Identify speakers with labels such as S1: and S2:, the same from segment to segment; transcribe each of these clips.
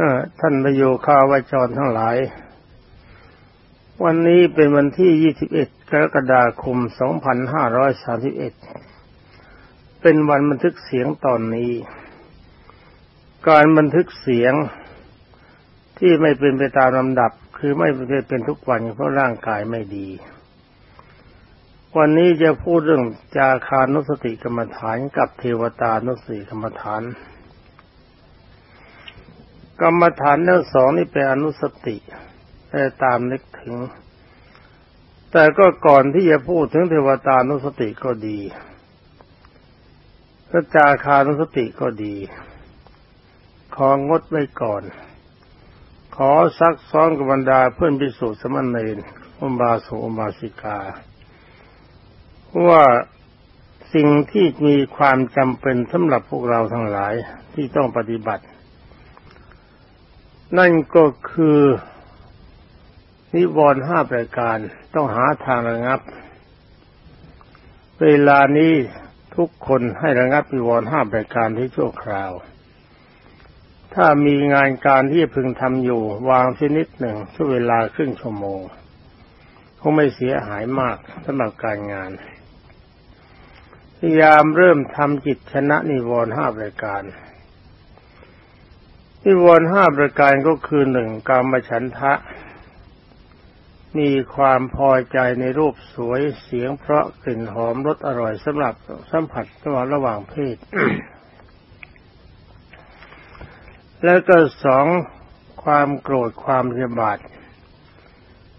S1: ออท่านประโยคาวาจรทั้งหลาย วันนี้เป็นวันที่ 21 กรกฎาคม 2531 เป็นวันบันทึกเสียงตอนนี้ การบันทึกเสียงที่ไม่เป็นไปตามลำดับ คือไม่เป็นทุกวันเพราะร่างกายไม่ดี วันนี้จะพูดเรื่องจาคานุสติกรรมฐานกับเทวตานุสติกรรมฐาน กรรมฐานทั้งสองนี่เป็นอนุสติแต่ตามนึกถึง แต่ก็ก่อนที่จะพูดถึงเทวตานุสติก็ดีพระจาคานุสติก็ดี ของดไว้ก่อน ขอซักซ้อนกับบรรดาเพื่อนพิสุทธิสมณเณรอุบาสกอุบาสิกา ว่าสิ่งที่มีความจำเป็นสำหรับพวกเราทั้งหลายที่ต้องปฏิบัติ นั่นก็คือนิวรณ์ห้าประการต้องหาทางระงับ เวลานี้ทุกคนให้ระงับนิวรณ์ห้าประการที่ชั่วคราว ถ้ามีงานการที่พึงทำอยู่ วางชนิดหนึ่งช่วเวลาครึ่งชั่วโมงคงไม่เสียหายมากสำหรับการงาน พยายามเริ่มทำจิตชนะนิวรณ์ห้าประการ นิวรณ์ห้าประการก็คือหนึ่งกามฉันทะ มีความพอใจในรูปสวยเสียงเพราะกลิ่นหอมรสอร่อยสำหรับสัมผัสระหว่างระหว่างเพศ แล้วก็สองความโกรธความเสียบาท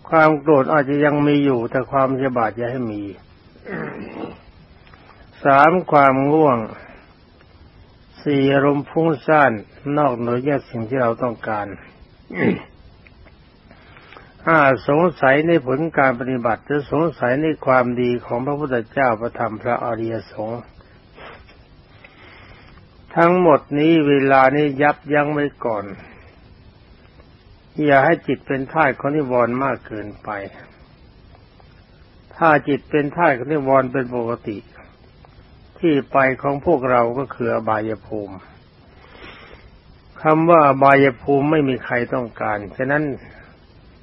S1: ความโกรธอาจจะยังมีอยู่แต่ความเสียบาทจะให้มี สามความง่วง สี่อารมณ์ฟุ้งซ่านนอกเหนือจากสิ่งที่เราต้องการห้าสงสัยในผลการปฏิบัติหรือสงสัยในความดีของพระพุทธเจ้าประธรรมพระอริยสงฆ์ทั้งหมดนี้เวลานี้ยับยั้งไว้ก่อน อย่าให้จิตเป็นท่ายของนิวรณ์มากเกินไป ถ้าจิตเป็นท่ายของนิวรณ์เป็นปกติ ที่ไปของพวกเราก็คืออบายภูมิคำว่าอบายภูมิไม่มีใครต้องการ ฉะนั้น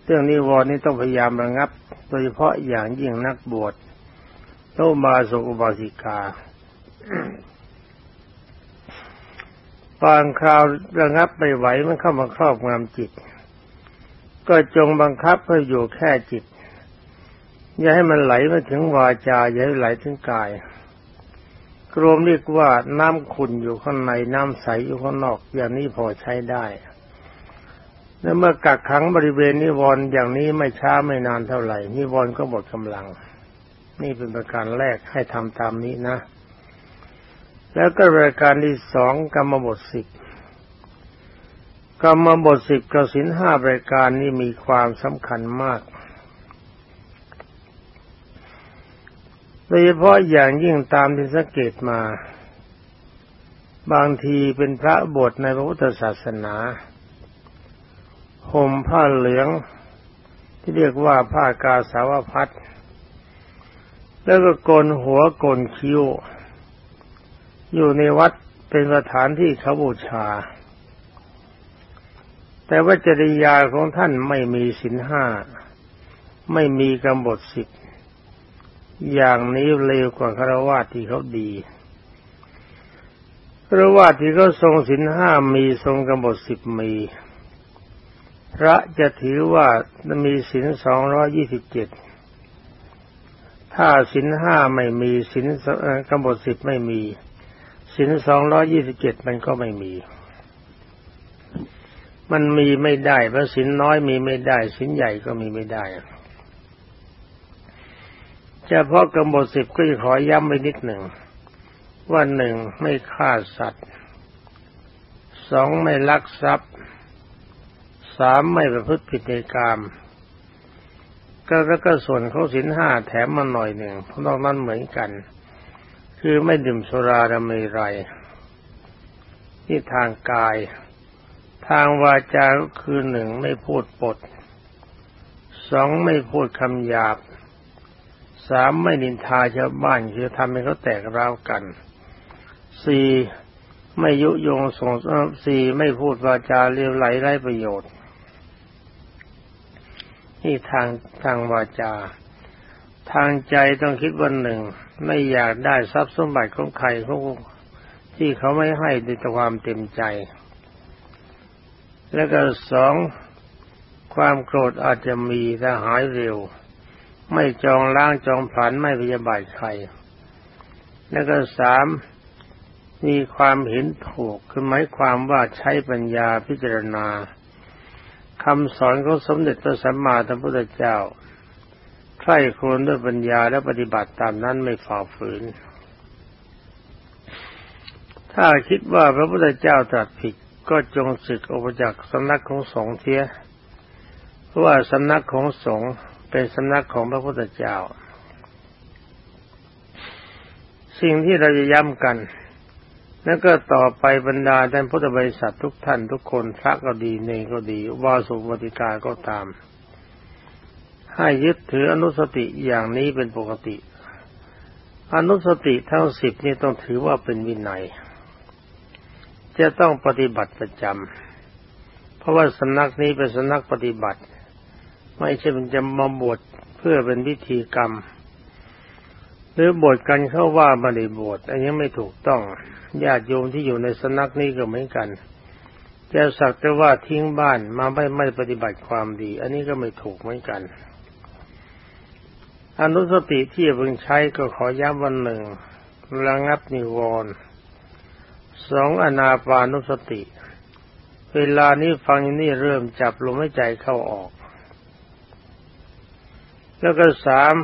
S1: เรื่องนิวรณ์นี้ต้องพยายามระงับ โดยเฉพาะอย่างยิ่งนักบวชโนมาสุอุบาสิกาบางคราวระงับไม่ไหวมันเข้ามาครอบงำจิต ก็จงบังคับให้อยู่แค่จิต อย่าให้มันไหลมาถึงวาจา อย่าให้ไหลถึงกาย กรมเรียกว่าน้ำขุ่นอยู่ข้างในน้ำใสอยู่ข้างนอก อย่างนี้พอใช้ได้และเมื่อกักขังบริเวณนิวรณ์อย่างนี้ไม่ช้าไม่นานเท่าไหร่นิวรณ์ก็หมดกำลัง นี่เป็นประการแรกให้ทำตามนี้นะ แล้วก็รายการที่สองกรรมบทสิบกรรมบทสิบกสินห้ารายการนี้มีความสำคัญมาก โดยเฉพาะอย่างยิ่งตามที่สังเกตมา บางทีเป็นพระบทในพระพุทธศาสนาห่มผ้าเหลือง ที่เรียกว่าผ้ากาสาวพัดแล้วก็โกนหัวโกนคิ้ว อยู่ในวัดเป็นสถานที่เขาบูชา แต่ว่าจริยาของท่านไม่มีสินห้า ไม่มีกำบทสิบ อย่างนี้เร็วกว่าคารวะที่เขาดีคารวะที่เขาทรงศีลห้ามีทรงกำหนดสิบมี พระจะถือว่ามีศีลสองร้อยี่สิบเจ็ดถ้าศีลห้าไม่มีศีลกำหนดสิบไม่มีศีลสองร้อยี่สิบเจ็ดมันก็ไม่มี มันมีไม่ได้เพราะศีลน้อยมีไม่ได้ศีลใหญ่ก็มีไม่ได้ เฉพาะกำหนดสิบก็จะขอย้ำไปนิดหนึ่ง ว่าหนึ่งไม่ฆ่าสัตว์สองไม่ลักทรัพย์สามไม่ประพฤติผิดในกามก็แล้วก็ส่วนเขาสินห้าแถมมาหน่อยหนึ่งเพราะนอกนั้นเหมือนกัน คือไม่ดื่มสุราดำไรที่ทางกาย ทางวาจาก็คือหนึ่งไม่พูดปดสองไม่พูดคำหยาบ สามไม่นินทาชาวบ้านคือทำให้เขาแตกร้าวกันสี่ไม่ยุยงส่งสี่ไม่พูดวาจาเลียวไหลไร้ประโยชน์ นี่ทางทางวาจา ทางใจต้องคิดวันหนึ่ง ไม่อยากได้ทรัพย์สมบัติของใครเขาที่เขาไม่ให้ด้วยความเต็มใจ แล้วก็สองความโกรธอาจจะมีแต่หายเร็ว ไม่จองล้างจองผลันไม่พยาบาทใคร แล้วก็สามมีความเห็นถูกคือหมายความว่าใช้ปัญญาพิจารณาคำสอนของสมเด็จพระสัมมาสัมพุทธเจ้าใคร่ครวญด้วยปัญญาและปฏิบัติตามนั้นไม่ฝ่าฝืน ถ้าคิดว่าพระพุทธเจ้าตรัสผิดก็จงสึกออกจากสำนักของสงฆ์เทียเพราะว่าสำนักของสงฆ์ เป็นสำนักของพระพุทธเจ้า สิ่งที่เราจะย้ำกัน แล้วก็ต่อไปบรรดาท่านพุทธบริษัททุกท่านทุกคนพระก็ดีเนก็ดีวาสุปฏิกาก็ตาม ให้ยึดถืออนุสติอย่างนี้เป็นปกติ อนุสติทั้งสิบนี่ต้องถือว่าเป็นวินัย จะต้องปฏิบัติประจำเพราะว่าสำนักนี้เป็นสำนักปฏิบัติ ไม่ใช่มันจะมาบวชเพื่อเป็นวิธีกรรม หรือบวชกันเข้าว่ามาในบวชอันนี้ไม่ถูกต้องญาติโยมที่อยู่ในสนักนี้ก็เหมือนกันจะสักแต่ว่าทิ้งบ้านมาไม่ไม่ปฏิบัติความดี อันนี้ก็ไม่ถูกเหมือนกัน อนุสติที่เพิ่งใช้ก็ขอย้ำวันหนึ่งระงับนิวรณ์สองอนาปานุสติ เวลานี้ฟังนี่เริ่มจับลมหายใจเข้าออก แล้วก็สาม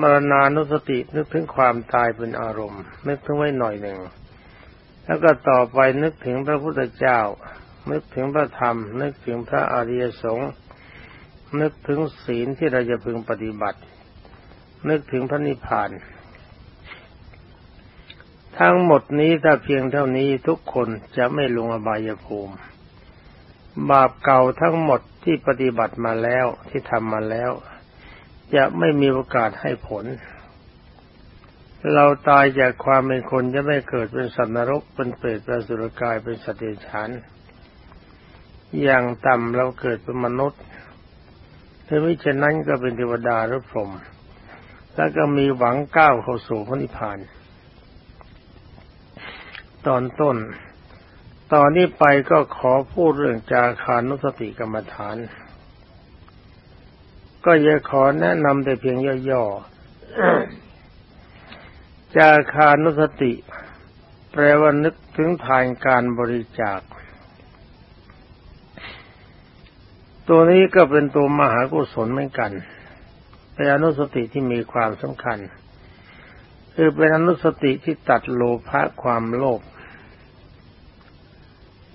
S1: มรณานุสตินึกถึงความตายเป็นอารมณ์ นึกถึงไว้หน่อยหนึ่ง แล้วก็ต่อไปนึกถึงพระพุทธเจ้า นึกถึงพระธรรม นึกถึงพระอริยสงฆ์นึกถึงศีลที่เราจะพึงปฏิบัติ นึกถึงพระนิพพาน ทั้งหมดนี้ถ้าเพียงเท่านี้ทุกคนจะไม่ลงอบายภูมิ บาปเก่าทั้งหมดที่ปฏิบัติมาแล้วที่ทำมาแล้ว จะไม่มีโอกาสให้ผล เราตายจากความเป็นคนจะไม่เกิดเป็นสัตว์นรกเป็นเปรตเป็นสุรกายเป็นสัตว์เดรัจฉานอย่างต่ำเราเกิดเป็นมนุษย์ถ้าไม่เช่นนั้นก็เป็นเทวดาหรือพรหมแล้วก็มีหวังก้าวเข้าสู่พระนิพพาน ตอนต้น ตอนนี้ไปก็ขอพูดเรื่องจาคานุสติกรรมฐาน ก็จะขอแนะนำแต่เพียงย่อๆ จาคานุสติ แปลว่านึกถึงทานการบริจาค ตัวนี้ก็เป็นตัวมหากุศลเหมือนกันเป็นอนุสติที่มีความสำคัญ คือเป็นอนุสติที่ตัดโลภะความโลภ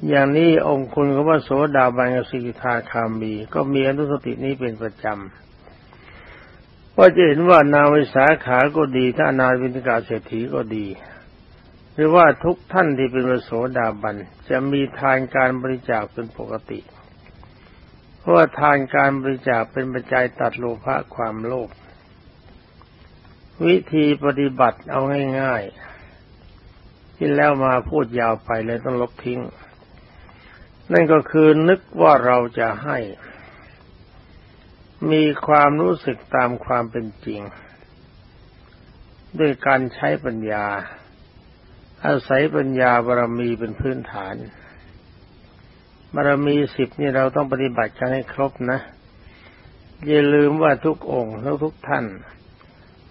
S1: อย่างนี้องค์คุณของพระโสดาบันกับสิกขาคามี ก็มีอนุสตินี้เป็นประจำว่าจะเห็นว่านาวิสาขาก็ดี ถ้านาวินิกาเศรษฐีก็ดี หรือว่าทุกท่านที่เป็นพระโสดาบันจะมีทานการบริจาคเป็นปกติ เพราะว่าทานการบริจาคเป็นปัจจัยตัดโลภะความโลภวิธีปฏิบัติเอาง่ายๆที่แล้วมาพูดยาวไปเลยต้องลบทิ้ง นั่นก็คือนึกว่าเราจะให้ มีความรู้สึกตามความเป็นจริง ด้วยการใช้ปัญญา อาศัยปัญญาบารมีเป็นพื้นฐานบารมีสิบนี่เราต้องปฏิบัติกันให้ครบนะ อย่าลืมว่าทุกองค์และทุกท่าน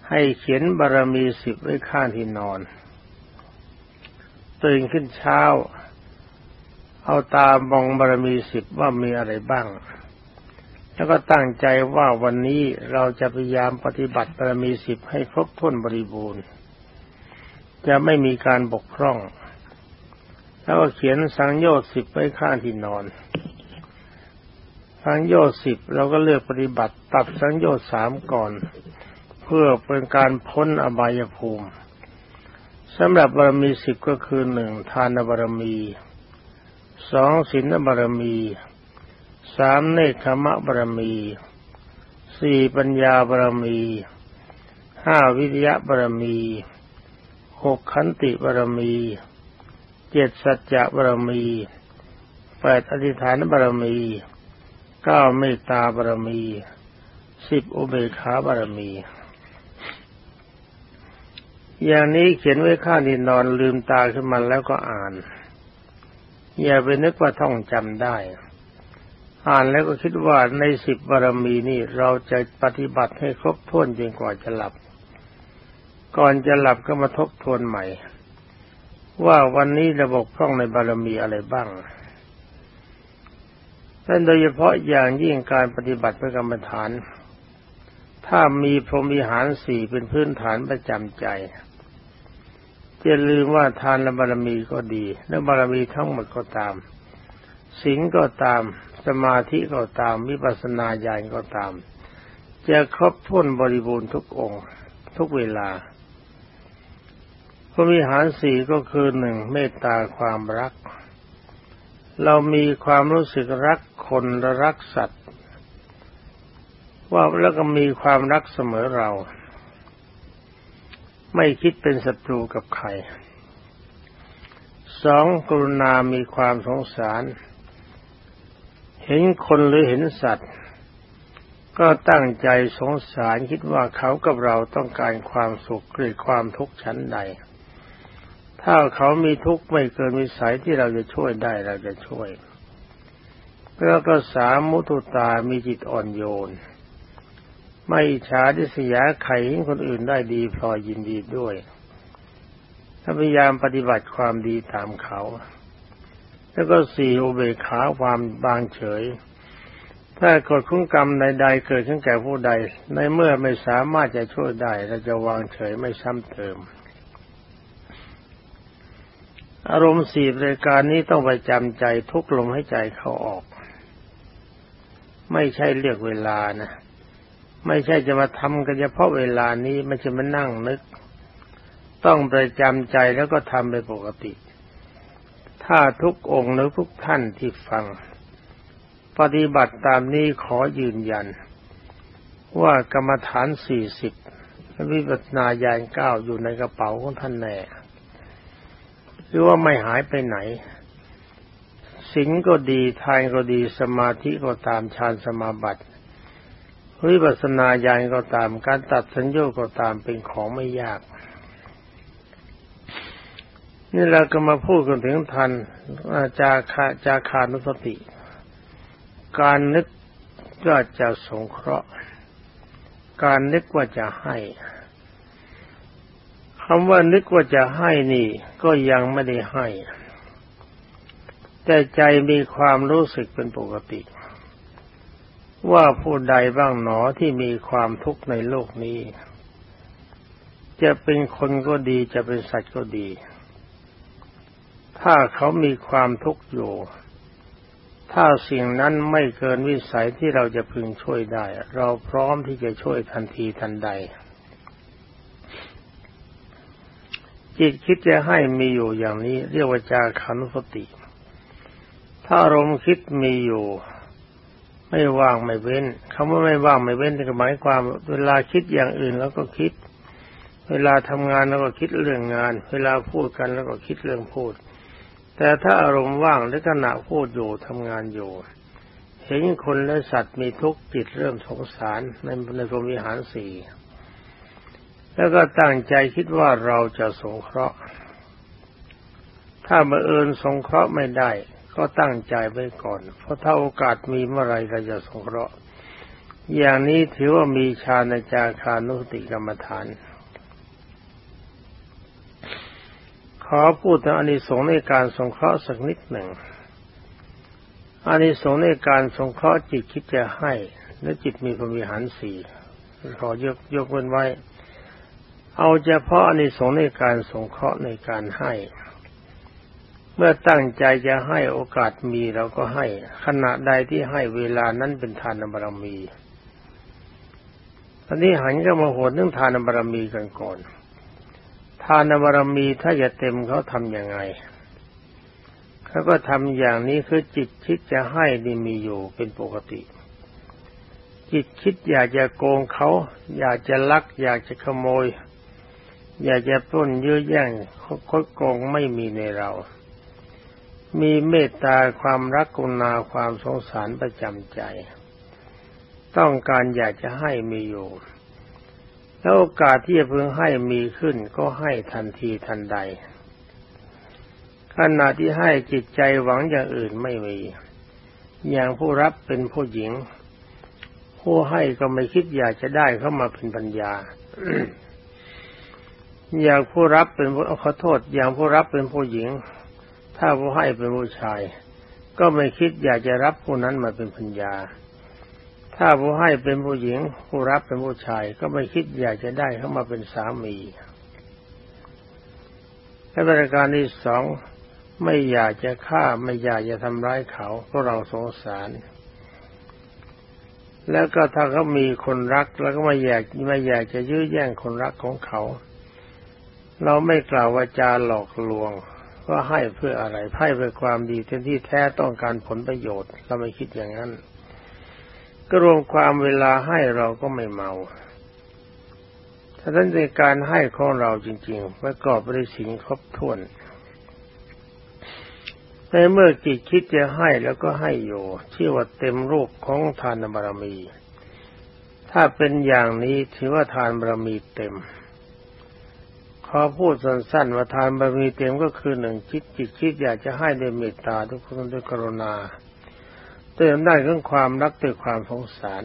S1: ให้เขียนบารมีสิบไว้ข้างที่นอน ตื่นขึ้นเช้า เอาตามองบารมีสิบว่ามีอะไรบ้าง แล้วก็ตั้งใจว่าวันนี้เราจะพยายามปฏิบัติบารมีสิบให้ครบถ้วนบริบูรณ์ จะไม่มีการบกพร่อง แล้วก็เขียนสังโยชน์สิบไว้ข้างที่นอน สังโยชน์สิบเราก็เลือกปฏิบัติตัดสังโยชน์สามก่อน เพื่อเป็นการพ้นอบายภูมิสำหรับบารมีสิบก็คือหนึ่งทานบารมี สองศีลบารมีสามเนคขมะบารมีสี่ปัญญาบารมีห้าวิทยะบรมีหกขันติบารมีเจ็ดสัจจะบารมีแปดอธิษฐานบารมีเก้าเมตตาบารมีสิบอุเบกขาบารมี อย่างนี้เขียนไว้ข้างดินนอนลืมตาขึ้นมาแล้วก็อ่าน อย่าไปนึกว่าท่องจำได้ อ่านแล้วก็คิดว่าในสิบบารมีนี่เราจะปฏิบัติให้ครบถ้วนจนกว่าจะหลับ ก่อนจะหลับก็มาทบทวนใหม่ ว่าวันนี้ระบบคล่องในบารมีอะไรบ้างนั่นโดยเฉพาะอย่างยิ่งการปฏิบัติเพื่อกรรมฐาน ถ้ามีพรหมิหารสี่เป็นพื้นฐานประจำใจ จะลืมว่าทานบารมีก็ดีและบารมีทั้งหมดก็ตามสิงก็ตามสมาธิก็ตามวิปัสสนาญาณก็ตาม จะครบถ้วนบริบูรณ์ทุกองค์ ทุกเวลาพรหมิหารสี่ก็คือหนึ่งเมตตาความรัก เรามีความรู้สึกรักคนและรักสัตว์ ว่าแล้วก็มีความรักเสมอเรา ไม่คิดเป็นศัตรูกับใครสองกรุณามีความสงสาร เห็นคนหรือเห็นสัตว์ ก็ตั้งใจสงสารคิดว่าเขากับเราต้องการความสุขหรือความทุกข์ชั้นใด ถ้าเขามีทุกข์ไม่เกินวิสัยที่เราจะช่วยได้เราจะช่วยแล้วก็สามมุตุตามีจิตอ่อนโยน ไม่ฉาดิสยาไข่ให้คนอื่นได้ดีพลอยยินดีด้วย ถ้าพยายามปฏิบัติความดีตามเขา แล้วก็สี่อุเบกขาความบางเฉย ถ้ากฎคุ้มกรรมใดๆเกิดขึ้นแก่ผู้ใด ในเมื่อไม่สามารถจะช่วยได้เราจะวางเฉยไม่ซ้ำเติม อารมณ์สี่รายการนี้ต้องไปจำใจทุกลมให้ใจเขาออก ไม่ใช่เรียกเวลานะ ไม่ใช่จะมาทำกันเฉพาะเวลานี้ไม่ใช่มานั่งนึก ต้องไปจำใจแล้วก็ทำไปปกติ ถ้าทุกองค์หรือทุกท่านที่ฟัง ปฏิบัติตามนี้ขอยืนยัน ว่ากรรมฐานสี่สิบวิปัสสนาญาณเก้าอยู่ในกระเป๋าของท่านแน่หรือว่าไม่หายไปไหนสิงก็ดีทานก็ดีสมาธิก็ตามฌานสมาบัติ วิปัสสนาญาณก็ตาม การตัดสัญญาก็ตามเป็นของไม่ยาก นี่เราก็มาพูดกันถึงทันจาคาจาคานุสติ การนึกก็จะสงเคราะห์ การนึกว่าจะให้คำว่านึกว่าจะให้นี่ ก็ยังไม่ได้ให้ แต่ใจมีความรู้สึกเป็นปกติ ว่าผู้ใดบ้างหนอที่มีความทุกข์ในโลกนี้ จะเป็นคนก็ดีจะเป็นสัตว์ก็ดี ถ้าเขามีความทุกข์อยู่ ถ้าสิ่งนั้นไม่เกินวิสัยที่เราจะพึงช่วยได้ เราพร้อมที่จะช่วยทันทีทันใด จิตคิดจะให้มีอยู่อย่างนี้ เรียกว่าจาขันุสติ ถ้าอารมณ์คิดมีอยู่ ไม่ว่างไม่เว้นคำว่าไม่ว่างไม่เว้นก็หมายความเวลาคิดอย่างอื่นแล้วก็คิด เวลาทำงานแล้วก็คิดเรื่องงาน เวลาพูดกันแล้วก็คิดเรื่องพูด แต่ถ้าอารมณ์ว่างและขณะพูดอยู่ทำงานอยู่เห็นคนและสัตว์มีทุกข์จิตเริ่มสงสารในในพรหมิหารสี่แล้วก็ตั้งใจคิดว่าเราจะสงเคราะห์ ถ้าบังเอิญสงเคราะห์ไม่ได้ ก็ตั้งใจไว้ก่อน เพราะถ้าโอกาสมีเมื่อไรเราจะสงเคราะห์อย่างนี้ถือว่ามีฌานจาคานุสติกรรมฐาน ขอพูดถึงอานิสงส์ในการสงเคราะห์สักนิดหนึ่งอานิสงส์ในการสงเคราะห์จิตคิดจะให้ และจิตมีพรมิหารสี่ขอยกยกเว้นไว้ เอาเฉพาะในสงส์ในการสงเคราะห์ในการให้ เมื่อตั้งใจจะให้โอกาสมีเราก็ให้ ขณะใดที่ให้เวลานั้นเป็นทานบารมีตอนนี้หันก็มาโหดเรื่องทานบารมีกันก่อนทานบารมีถ้าจะเต็มเขาทำยังไงเขาก็ทำอย่างนี้คือจิตคิดจะให้นี่มีอยู่เป็นปกติ จิตคิดอยากจะโกงเขา อยากจะลัก อยากจะขโมย อยากจะปล้นยื้อแย่งคดโกงไม่มีในเรา มีเมตตาความรักกุณาความสงสารประจำใจ ต้องการอยากจะให้มีอยู่ แล้วโอกาสที่จะพึงให้มีขึ้นก็ให้ทันทีทันใด ขณะที่ให้จิตใจหวังอย่างอื่นไม่มี อย่างผู้รับเป็นผู้หญิง ผู้ให้ก็ไม่คิดอยากจะได้เข้ามาเป็นปัญญาอย่างผู้รับเป็นขอโทษอย่างผู้รับเป็นผู้หญิง ถ้าผู้ให้เป็นผู้ชาย ก็ไม่คิดอยากจะรับผู้นั้นมาเป็นพัญญา ถ้าผู้ให้เป็นผู้หญิง ผู้รับเป็นผู้ชาย ก็ไม่คิดอยากจะได้เข้ามาเป็นสามีและประการที่สองไม่อยากจะฆ่าไม่อยากจะทำร้ายเขาเพราะเราสงสาร แล้วก็ถ้าเขามีคนรักแล้วก็ไม่อยากไม่อยากจะยื้อแย่งคนรักของเขา เราไม่กล่าววาจาหลอกลวง ว่าให้เพื่ออะไรให้เพื่อความดีแทนที่แท้ต้องการผลประโยชน์ เราไม่คิดอย่างนั้น ก็รวมความเวลาให้เราก็ไม่เมาถ้าท่านในการให้ของเราจริงๆประกอบด้วยสิ่งครบถ้วนในเมื่อจิตคิดจะให้แล้วก็ให้อยู่ชื่ว่าเต็มรูปของทานบารมี ถ้าเป็นอย่างนี้ถือว่าทานบารมีเต็ม อพูดสั้นๆว่าทานบารมีเต็มก็คือหนึ่งคิดจิตคิดอยากจะให้ด้วยเมตตาทุกคนด้วยกรุณาเติมได้เรื่องความรักด้วยความสงสาร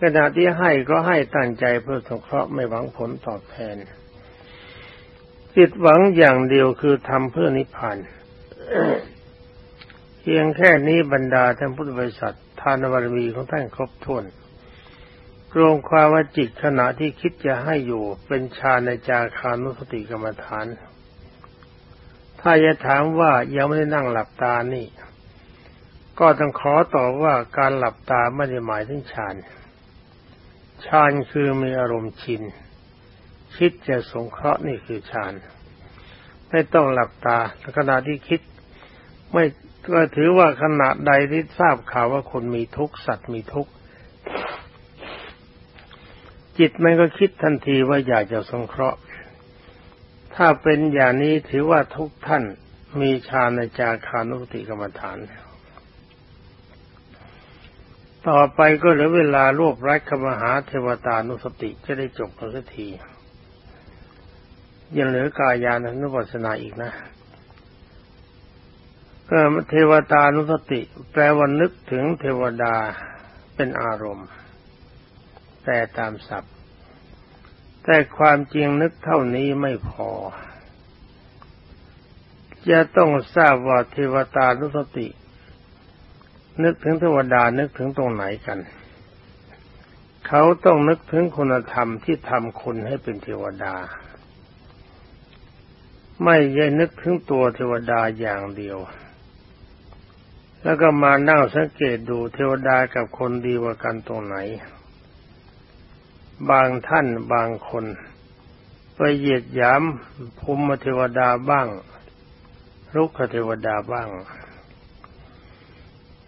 S1: ขณะที่ให้ก็ให้ตั้งใจเพื่อสงเคราะห์ไม่หวังผลตอบแทน จิตหวังอย่างเดียวคือทำเพื่อนิพพานเพียงแค่นี้บรรดาท่านพุทธบริษัททานบารมีของท่านครบถ้วน รวมความว่าจิตขณะที่คิดจะให้อยู่เป็นฌานในจาคานุสติกรรมฐาน ถ้าจะถามว่ายังไม่ได้นั่งหลับตานี่ ก็ต้องขอตอบว่าการหลับตาไม่ได้หมายถึงฌานฌานคือมีอารมณ์ชิน คิดจะสงเคราะห์นี่คือฌานไม่ต้องหลับตาขณะที่คิด ไม่ก็ถือว่าขณะใดที่ทราบข่าวว่าคนมีทุกข์สัตว์มีทุกข์ จิตมันก็คิดทันทีว่าอยากจะสงเคราะห์ ถ้าเป็นอย่างนี้ถือว่าทุกท่านมีฌานในจาคานุติกรรมฐาน ต่อไปก็เหลือเวลารวบรัดคมหาเทวตานุสติจะได้จบกันสักที ยังเหลือกายานุปัสสนาอีกนะก็เทวตานุสติ แปลว่านึกถึงเทวดาเป็นอารมณ์ แต่ตามศัพท์ แต่ความจริงนึกเท่านี้ไม่พอ จะต้องทราบว่าเทวตานุสติ นึกถึงเทวดานึกถึงตรงไหนกัน เขาต้องนึกถึงคุณธรรมที่ทำคนให้เป็นเทวดา ไม่ใช่นึกถึงตัวเทวดาอย่างเดียวแล้วก็มานั่งสังเกตดูเทวดากับคนดีกว่ากันตรงไหน บางท่านบางคน ไปเหยียดหยามภูมิเทวดาบ้างรุกเทวดาบ้าง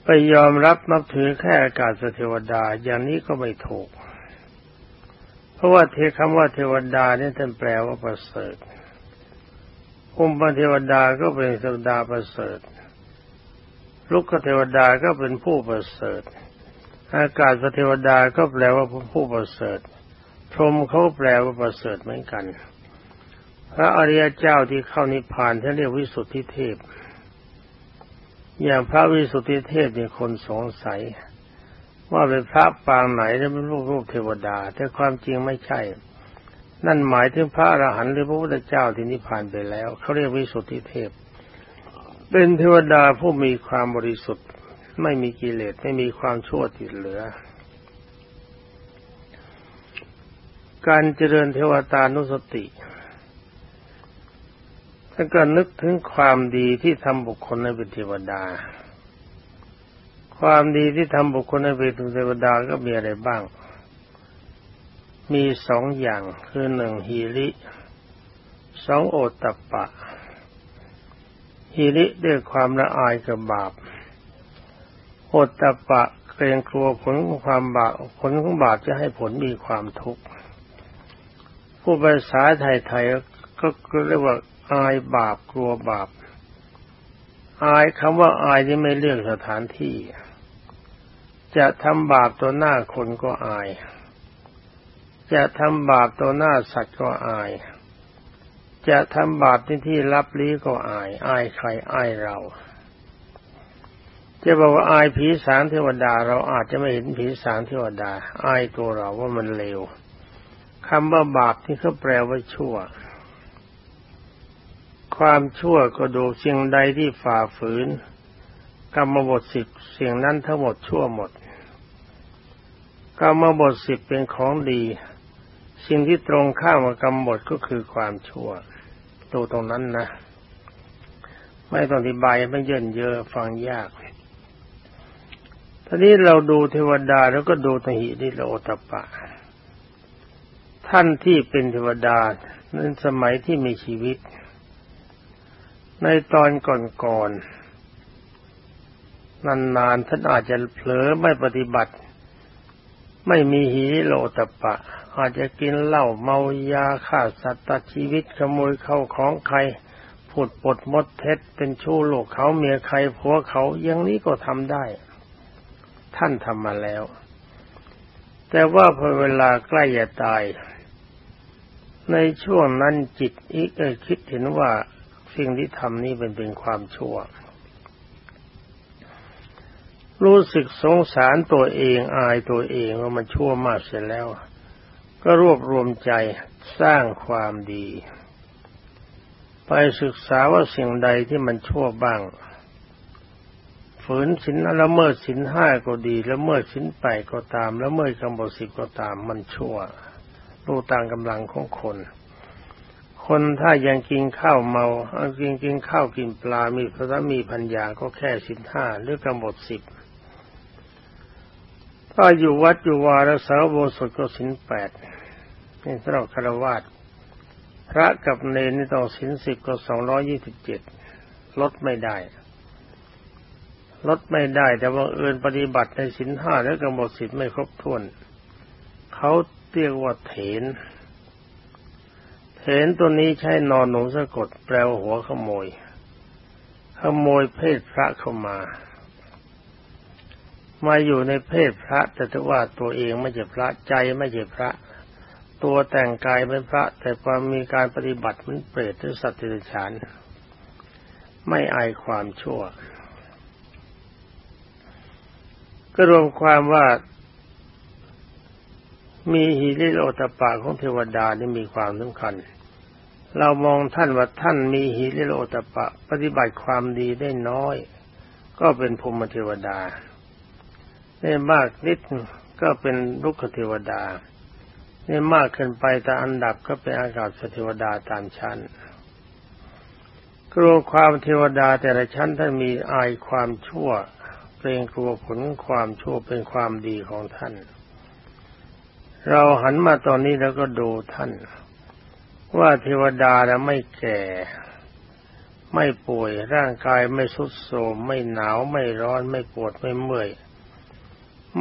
S1: ไปยอมรับนับถือแค่อากาศเทวดาอย่างนี้ก็ไม่ถูก เพราะว่าเทคำว่าเทวดาเนี่ยท่านแปลว่าประเสริฐภูมิเทวดาก็เป็นเทวดาประเสริฐลุกเทวดาก็เป็นผู้ประเสริฐอากาศเทวดาก็แปลว่าผู้ประเสริฐ พรหมเขาแปลว่าประเสริฐเหมือนกัน พระอริยเจ้าที่เข้านิพพานท่านเรียกวิสุทธิเทพ อย่างพระวิสุทธิเทพเนี่ยคนสงสัย ว่าเป็นพระปางไหนแล้วเป็นรูปรูปเทวดา แต่ความจริงไม่ใช่ นั่นหมายถึงพระอรหันต์หรือพระพุทธเจ้าที่นิพพานไปแล้วเขาเรียกวิสุทธิเทพ เป็นเทวดาผู้มีความบริสุทธิ์ ไม่มีกิเลสไม่มีความชั่วติดเหลือ การเจริญเทวตานุสติถ้าก็นึกถึงความดีที่ทำบุคคลให้เป็นเทวดา ความดีที่ทำบุคคลให้เป็นเทวดาก็มีอะไรบ้าง มีสองอย่างคือหนึ่งฮีริสองโอตตปะฮีริด้วยความละอายกับบาปโอตตปะเกรงกลัวผลของความบาปผลของบาปจะให้ผลมีความทุกข์ ผู้ภาษาไทยๆก็เรียกว่าอายบาปกลัวบาป อายคำว่าอายนี่ไม่เลือกสถานที่ จะทำบาปตัวหน้าคนก็อาย จะทำบาปตัวหน้าสัตว์ก็อาย จะทำบาปที่ที่รับลี้ก็อาย อายใครอายเราจะบอกว่าอายผีสางเทวดา เราอาจจะไม่เห็นผีสางเทวดา อายตัวเราว่ามันเลว คำว่าบาปที่เขาแปลว่าชั่ว ความชั่วก็ดูสิ่งใดที่ฝ่าฝืน กรรมบทสิบสิ่งนั้นทั้งหมดชั่วหมด กรรมบทสิบเป็นของดี สิ่งที่ตรงข้ามกับกรรมบทก็คือความชั่วดูตรงนั้นนะ ไม่ต้องอธิบายไม่เยินเยอะฟังยากทีนี้เราดูเทวดาแล้วก็ดูทหิริโลตปะ ท่านที่เป็นเทวดานั้นสมัยที่มีชีวิต ในตอนก่อนๆนานๆท่านอาจจะเผลอไม่ปฏิบัติ ไม่มีหีโลตปะ อาจจะกินเหล้าเมายาฆ่าสัตว์ตัดชีวิตขโมยเข้าของใครพูดปดมดเท็จเป็นชู้ลูกเขาเมียใครผัวเขาอย่างนี้ก็ทำได้ ท่านทำมาแล้ว แต่ว่าพอเวลาใกล้จะตาย ในช่วงนั้นจิตอีกอคิดเห็นว่าสิ่งที่ทำนี้เป็นเป็นความชั่ว รู้สึกสงสารตัวเองอายตัวเองว่ามันชั่วมากเสร็จแล้ว ก็รวบรวมใจสร้างความดี ไปศึกษาว่าสิ่งใดที่มันชั่วบ้าง ฝืนสินละเมิดสินห้าก็ดีละเมิดสินไปก็ตามละเมิดคำบอสิบก็ตามมันชั่ว รู้ตามกำลังของคน คนถ้ายังกินข้าวเมากินกินข้าวกินปลา มีพระมีพัญญาก็แค่สินห้าหรือกำหนดสิบถ้าอยู่วัดอยู่วาระสาวโบสถก็สินแปดนี่สำหรับคารวาสพระกับเนรนี่ต้องสินสิบก็สองร้อยี่สิบเจ็ดลดไม่ได้ลดไม่ได้ แต่ว่าเอินปฏิบัติในสินห้าและกำหนดสิบไม่ครบถ้วน เขา เรียกว่าเถนเห็นตัวนี้ใช้นอนหนูสะกดแปลว่าหัวขโมย ขโมยเพศพระเข้ามา มาอยู่ในเพศพระ แต่ถือว่าตัวเองไม่ใช่พระใจไม่ใช่พระ ตัวแต่งกายเป็นพระ แต่ความมีการปฏิบัติมันเปรตหรือสัตว์เดรัจฉาน ไม่อายความชั่ว ก็รวมความว่า มีหิริโอตปะของเทวดานี่มีความสำคัญ เรามองท่านว่าท่านมีหิริโอตปะ ปฏิบัติความดีได้น้อย ก็เป็นภูมิเทวดา ได้มากนิดก็เป็นลุกเทวดาได้มากขึ้นไปแต่อันดับก็เป็นอากาศเทวดาตามชั้นกลัวความเทวดาแต่ละชั้นท่านมีอายความชั่วเกรงกลัวผลความชั่วเป็นความดีของท่าน เราหันมาตอนนี้แล้วก็ดูท่าน ว่าเทวดาแล้วไม่แก่ ไม่ป่วยร่างกายไม่สุดโทรมไม่หนาวไม่ร้อนไม่ปวดไม่เมื่อย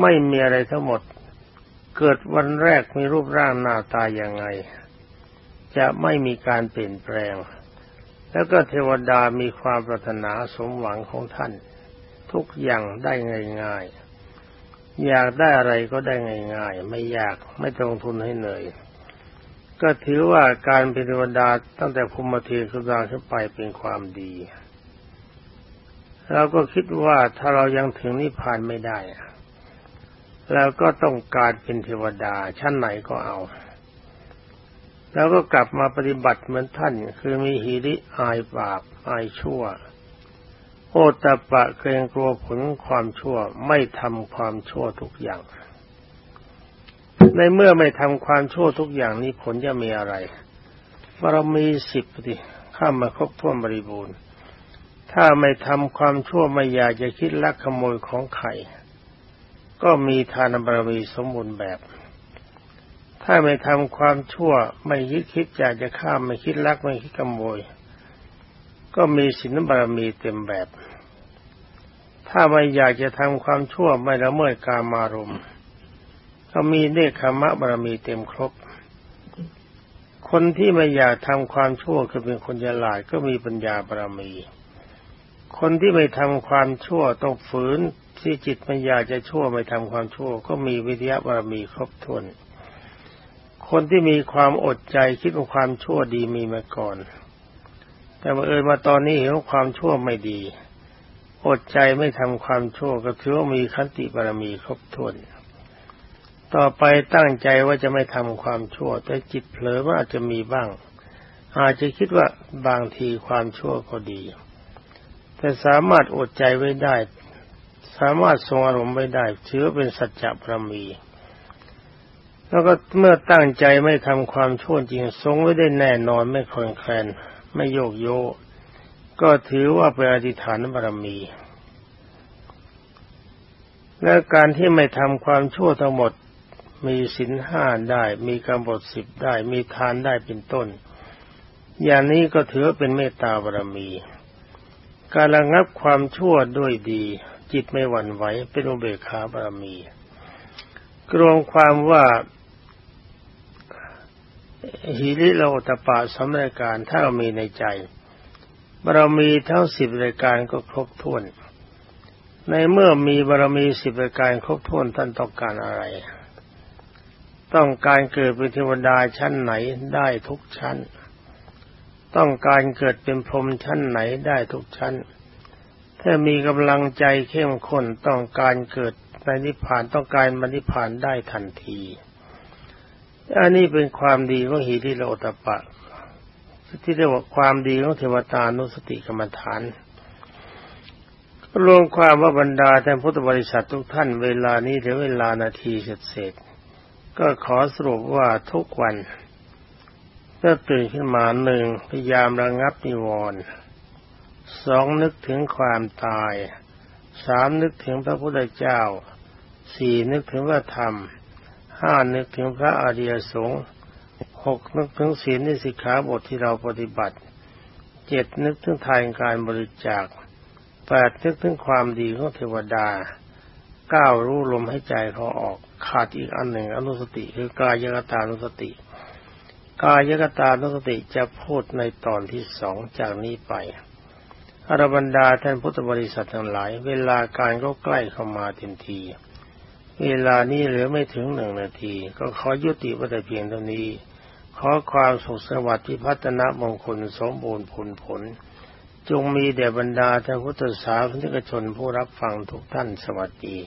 S1: ไม่มีอะไรทั้งหมด เกิดวันแรกมีรูปร่างหน้าตาอย่างไง จะไม่มีการเปลี่ยนแปลง แล้วก็เทวดามีความปรารถนาสมหวังของท่าน ทุกอย่างได้ง่ายๆ อยากได้อะไรก็ได้ง่าย ๆ ไม่ยากไม่ต้องทุนให้เหนื่อยก็ถือว่าการเป็นเทวดาตั้งแต่ภูมิเทสุดาขึ้นไปเป็นความดีเราก็คิดว่าถ้าเรายังถึงนิพพานไม่ได้เราก็ต้องการเป็นเทวดาชั้นไหนก็เอา แล้วก็กลับมาปฏิบัติเหมือนท่าน คือมีหิริอายบาปอายชั่ว อตปะเกรงกลัวผลความชั่วไม่ทำความชั่วทุกอย่าง ในเมื่อไม่ทำความชั่วทุกอย่างนี้ผลจะมีอะไรบารมีสิบดิข้ามาครบถ้วนบริบูรณ์ ถ้าไม่ทำความชั่วไม่อยากจะคิดลักขโมยของใครก็มีทานบารมีสมบูรณ์แบบ ถ้าไม่ทำความชั่วไม่ยึดคิดอยากจะฆ่าไม่คิดลักไม่คิดขโมย ก็มีศีลบารมีเต็มแบบ ถ้าไม่อยากจะทำความชั่วไม่ละเมิดกามารมณ์ก็มีเนคขมะบารมีเต็มครบ คนที่ไม่อยากทำความชั่วคือเป็นคนฉลาดก็มีปัญญาบารมี คนที่ไม่ทำความชั่วต้องฝืนที่จิตมันอยากจะชั่วไม่ทำความชั่ว ก็มีวิทยาบารมีครบถ้วนคนที่มีความอดใจคิดว่าความชั่วดีมีมาก่อน แต่มาเอ่ยมาตอนนี้เห็นว่าความชั่วไม่ดีอดใจไม่ทำความชั่วก็ถือว่ามีขันติบารมีครบถ้วนต่อไปตั้งใจว่าจะไม่ทำความชั่ว แต่จิตเผลอว่าอาจจะมีบ้าง อาจจะคิดว่าบางทีความชั่วก็ดี แต่สามารถอดใจไว้ได้ สามารถทรงอารมณ์ไม่ได้ถือเป็นสัจจะพรมีแล้วก็เมื่อตั้งใจไม่ทำความชั่วจริงทรงไว้ได้แน่นอนไม่คลอนแคลน ไม่โยกโย ก็ถือว่าเป็นอธิษฐานบารมี และการที่ไม่ทำความชั่วทั้งหมด มีศีลห้าได้ มีกรรมบทสิบได้ มีทานได้เป็นต้น อย่างนี้ก็ถือเป็นเมตตาบารมี การระงับความชั่วด้วยดี จิตไม่หวั่นไหวเป็นอุเบกขาบารมีกรวงความว่า หิริโลตปะสำรายการถ้าเรามีในใจบารมีทั้งสิบรายการก็ครบถ้วน ในเมื่อมีบารมีสิบรายการครบถ้วนท่านต้องการอะไร ต้องการเกิดเป็นเทวดาชั้นไหนได้ทุกชั้น ต้องการเกิดเป็นพรหมชั้นไหนได้ทุกชั้น ถ้ามีกำลังใจเข้มข้นต้องการเกิดในนิพพานต้องการมรนิพพานได้ทันที อันนี้เป็นความดีของหิริโลตปะ ที่เรียกว่าความดีของเทวตานุสติกรรมฐานรวมความว่าบรรดาแทนพุทธบริษัททุกท่านเวลานี้ถึงเวลานาทีเสร็จเสร็จก็ขอสรุปว่าทุกวันเมื่อตื่นขึ้นมาหนึ่งพยายามระงับนิวรณ์สองนึกถึงความตายสามนึกถึงพระพุทธเจ้าสี่นึกถึงพระธรรม ห้านึกถึงพระอริยสงฆ์หกนึกถึงศีลในสิกขาบทที่เราปฏิบัติเจ็ดนึกถึงทานการบริจาคแปดนึกถึงความดีของเทวดาเก้ารู้ลมให้ใจเขาออกขาดอีกอันหนึ่งอนุสติคือกายกตานุสติ กายกตานุสติจะพูดในตอนที่สองจากนี้ไปอรบรรดาท่านพุทธบริษัททั้งหลาย เวลาการก็ใกล้เข้ามาเต็มที เวลานี้เหลือไม่ถึงหนึ่งนาที ก็ขอยุติวัตเพียงเท่านี้ ขอความสุขสวัสดิ์ที่พัฒนามงคลสมบูรณ์ผลผล จงมีแด่บรรดาท่านพุทธศาสนิกชนผู้รับฟังทุกท่านสวัสดี